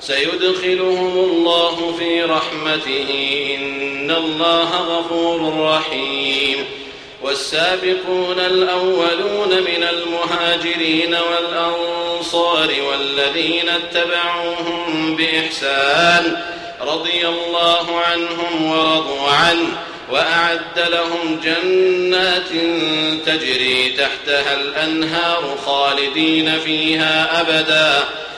سيدخلهم الله في رحمته. إن الله غفور رحيم. والسابقون الأولون من المهاجرين والأنصار والذين اتبعوهم بإحسان رضي الله عنهم ورضوا عنه وأعد لهم جنات تجري تحتها الأنهار خالدين فيها أبدا.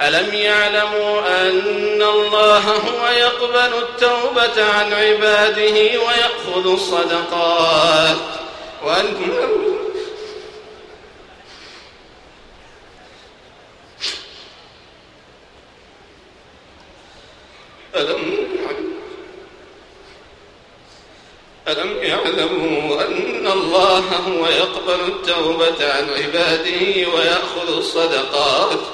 ألم يعلموا أن الله هو يقبل التوبة عن عباده ويأخذ الصدقات؟ وأن ألم ألم يعلموا أن الله هو يقبل التوبة عن عباده ويأخذ الصدقات؟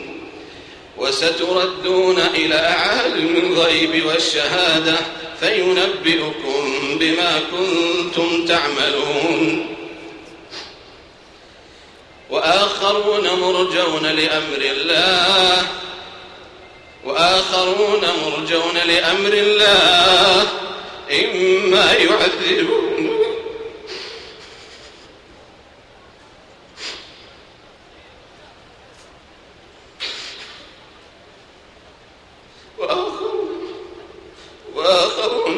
وستردون إلى عالم الغيب والشهادة فينبئكم بما كنتم تعملون. وآخرون مرجون لأمر الله. وآخرون مرجون لأمر الله. إما يعذبون وآخرون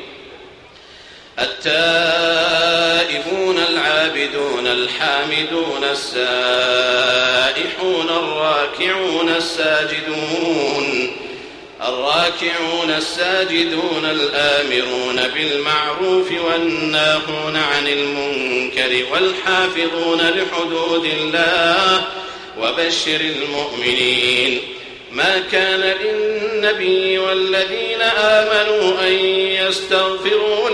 التائبون العابدون الحامدون السائحون الراكعون الساجدون الراكعون الساجدون الآمرون بالمعروف والناهون عن المنكر والحافظون لحدود الله وبشر المؤمنين ما كان للنبي والذين آمنوا أن يستغفروا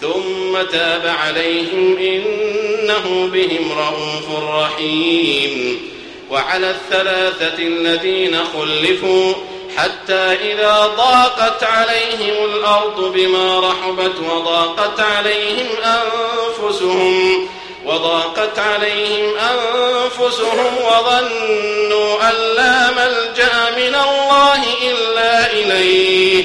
ثم تاب عليهم إنه بهم رؤوف رحيم. وعلى الثلاثة الذين خلفوا حتى إذا ضاقت عليهم الأرض بما رحبت وضاقت عليهم أنفسهم وضاقت عليهم أنفسهم وظنوا أن لا ملجأ من الله إلا إليه.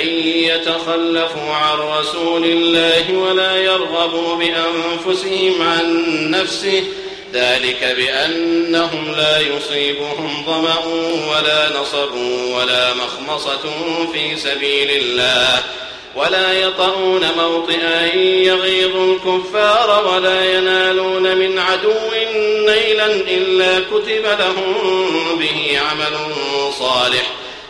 أن يتخلفوا عن رسول الله ولا يرغبوا بأنفسهم عن نفسه. ذلك بأنهم لا يصيبهم ظمأ ولا نصب ولا مخمصة في سبيل الله. ولا يطؤون موطئا يغيظ الكفار ولا ينالون من عدو نيلا إلا كتب لهم به عمل صالح.